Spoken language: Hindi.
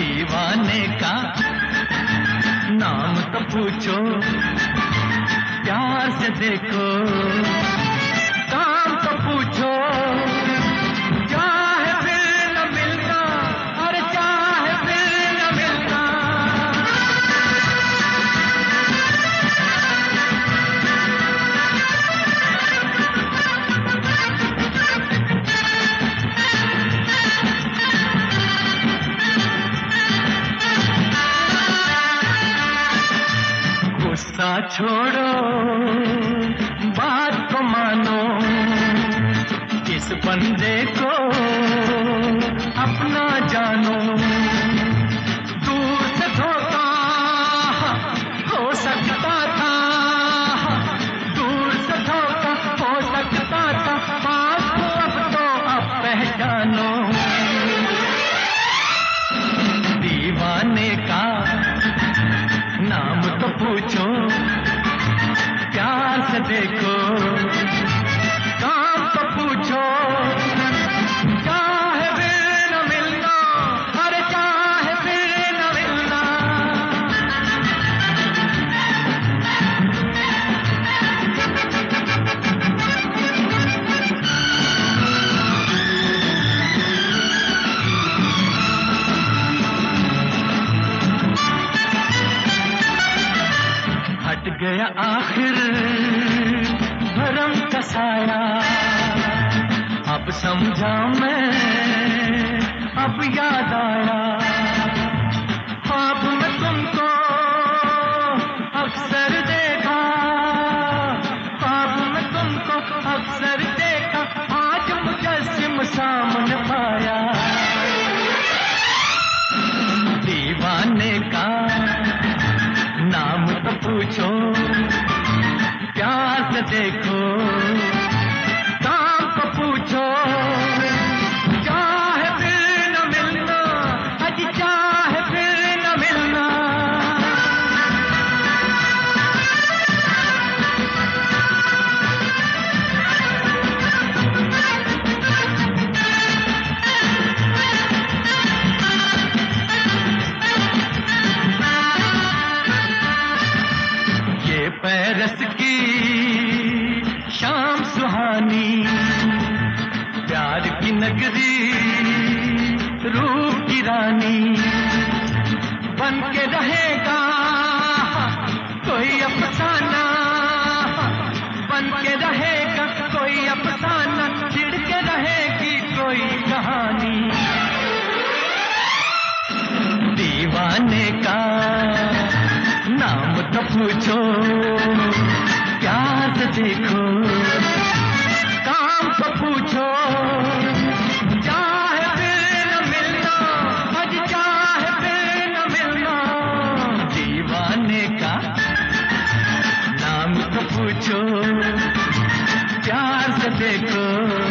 दीवाने का नाम तो पूछो प्यार से देखो। गुस्सा छोड़ो बात को मानो। इस बंदे को तो पूछो चाहे मिलना अरे चाहे मिलना। हट गया आखिर। साया अब समझा मैं, अब याद आया। तुमको अक्सर देखा। तुमको अक्सर देखा। आज सामने दीवाने का नाम तो पूछो से देखो। नगरी रूप की रानी बन के रहेगा। कोई अफसाना बन के रहेगा। कोई अफसाना छिड़ के रहेगी कोई कहानी। दीवाने का नाम तो पूछो से देखो। पूछो प्यार से देखो।